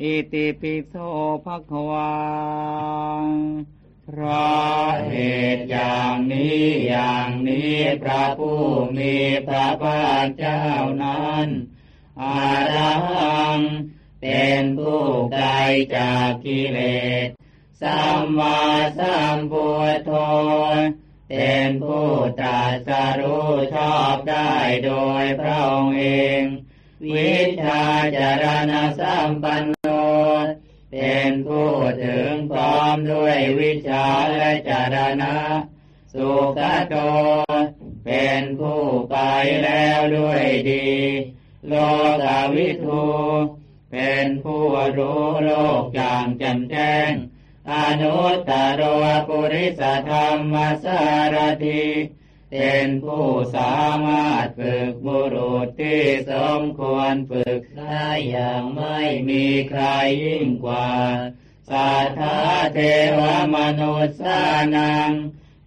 อิติปิโสภะคะวาเพราะเหตุอย่างนี้อย่างนี้พระผู้มีพระภาคเจ้านั้นอารังเป็นผู้ไกลจากกิเลสสัมมาสัมพุทโธเป็นผู้ตรัสรู้ชอบได้โดยพระองค์เอง วิชาจารณสัมปันโน เป็นผู้ถึงพร้อมด้วยวิชาและจารณะ สุขโต เป็นผู้ไปแล้วด้วยดี โลกาวิทูเป็นผู้รู้โลกอย่างแจ่มแจ้งอนุตตรวปุริสธรรมสารถิ เป็นผู้สามารถฝึกบุรุษที่สมควรฝึกได้อย่างไม่มีใครยิ่งกว่าสัทธาเทวมนุษย์สานัง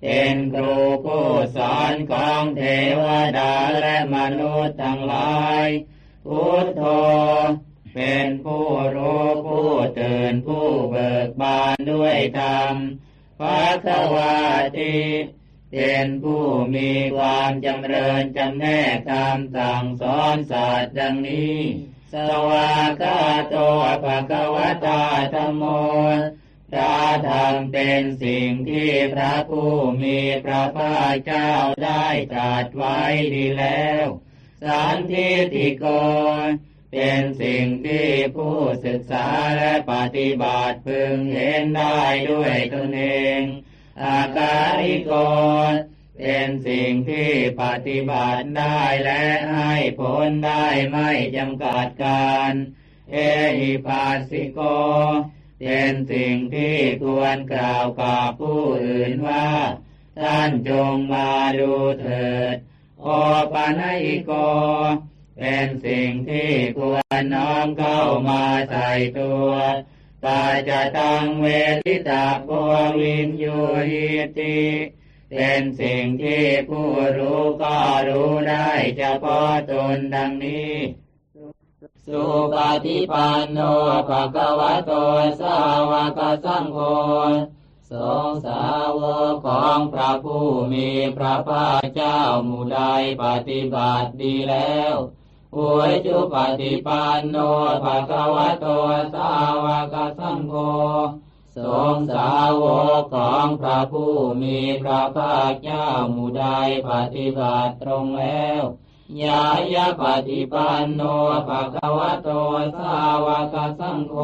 เป็นครูผู้สอนของเทวดาและมนุษย์ทั้งหลายพุทโธเป็นผู้รู้ผู้ตื่นผู้เบิกบานด้วยธรรมพระควาติ เป็นผู้มีความจำเริญจำแนกธรรมสั่งสอนศาสตร์ดังนี้ สวากาโตภะคะวตาธรรมโมพระธรรมเป็นสิ่งที่พระผู้มีพระภาคเจ้าได้ตรัสไว้ดีแล้ว สันทิติโกเป็นสิ่งที่ผู้ศึกษาและปฏิบัติพึงเห็นได้ด้วยตนเอง อาการิโกเป็นสิ่งที่ปฏิบัติได้และให้ผลได้ไม่จำกัดการ เอหิปัสสิโก เป็นสิ่งที่ควรกล่าวกับผู้อื่นว่า ท่านจงมาดูเถิด โอปาณิโก เป็นสิ่งที่ควรน้อมเข้ามาใส่ตัว ตาจะตังเวทิตาโพวินโยหิติเป็นสิ่งที่ผู้รู้ก็รู้ได้เฉพาะตนดังนี้ สุปฏิปันโนภะคะวะโตสาวกสังโฆสงสาวกของพระผู้มีพระภาคเจ้าหมู่ใดปฏิบัติดีแล้ว อวยจุปฏิปันโนภะคะวะโตสาวกสังโฆสงสาวกของพระผู้มีพระภาคเจ้ามูได้ปฏิบัติตรงแล้วยายาปฏิปันโนภะคะวะโตสาวกสังโฆ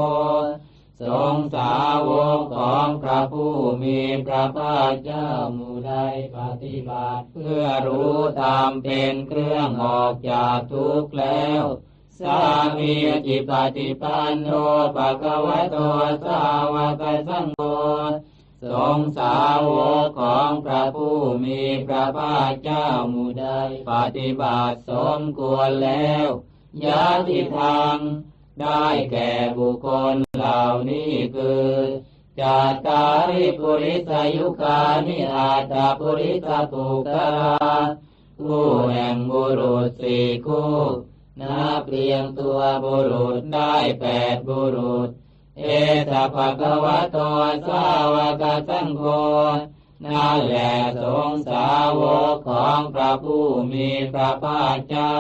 สงสาวกของพระผู้มีพระภาคเจ้ามู่ใดปฏิบัติ เพื่อรู้ตามเป็นเครื่องออกจากทุกข์แล้วสามีจิปฏิปันโนภะคะวะโตสาวกสังโฆสงสาวกของพระผู้มีพระภาคเจ้ามู่ใดปฏิบัติสมควรแล้วยาติทาง ได้แก่บุคคลเหล่านี้คือจาตาริปุริสายุคานิอาตาปุริสปุกราคู่แห่งบุรุษสี่คู่นับเรียงตัวบุรุษได้แปดบุรุษ เอตภะคะวะโตสาวกสังโฆนั่นแหละสงสาวกของพระผู้มีพระภาคเจ้า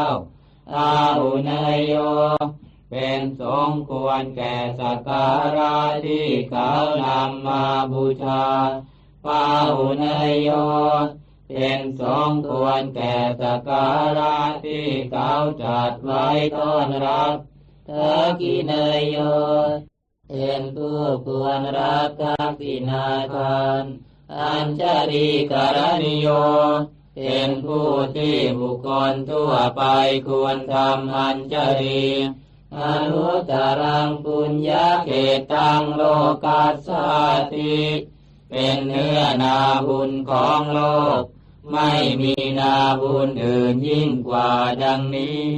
อาหุนโย เป็นสงควรแก่สักการะที่เขานำมาบูชาปาหุนยโยเป็นสงควรแก่สักการะที่เขาจัดไว้ต้อนรับเธอกินยโยเป็นผู้ควรรับทักษินาทานอัญชรีกรณิโย เป็นผู้ที่บุคคลทั่วไปควรทำอัญชรี อนุตรังปุญญาเขตังโลกัสสาติเป็นเนื้อนาบุญของโลก ไม่มีนาบุญอื่นยิ่งกว่าดังนี้